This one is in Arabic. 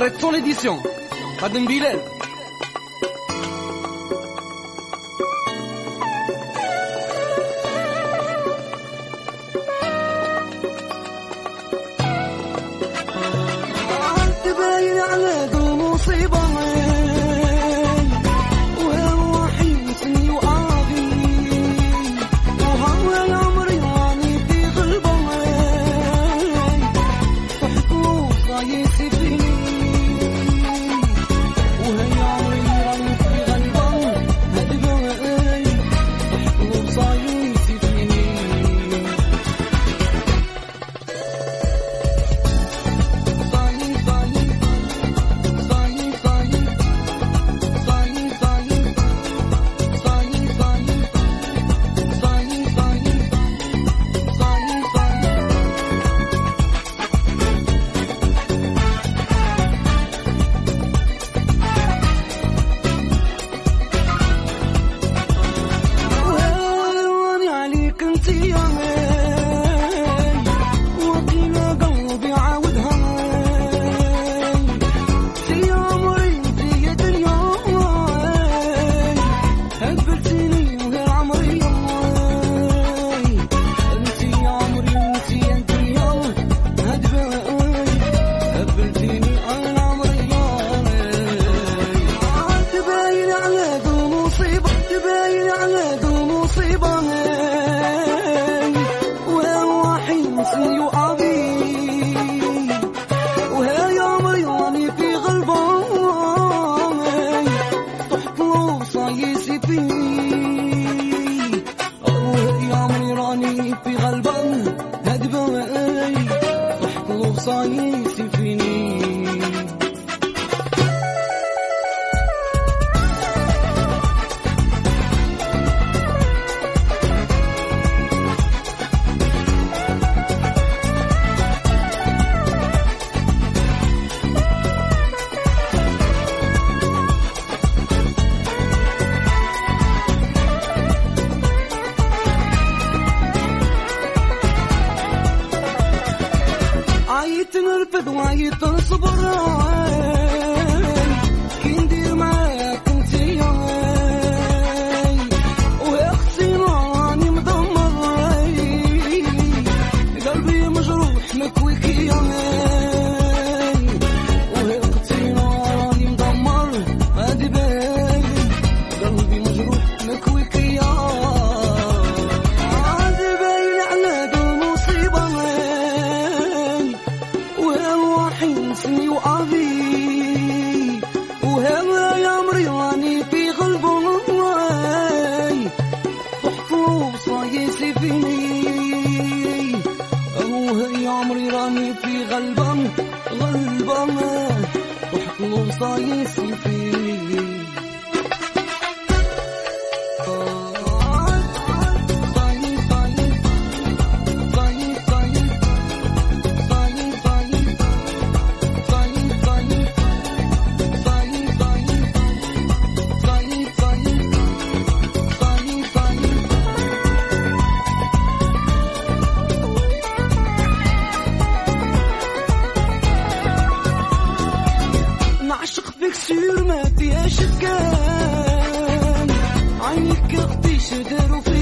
Redson l'édition. Adem Bilal. حنسي وأبي وهذا يا عمري راني في قلب الله فيني. يا عمري راني في قلب فيني. أخفيك سير ما فيها شكان عينيك أختي شجر وفي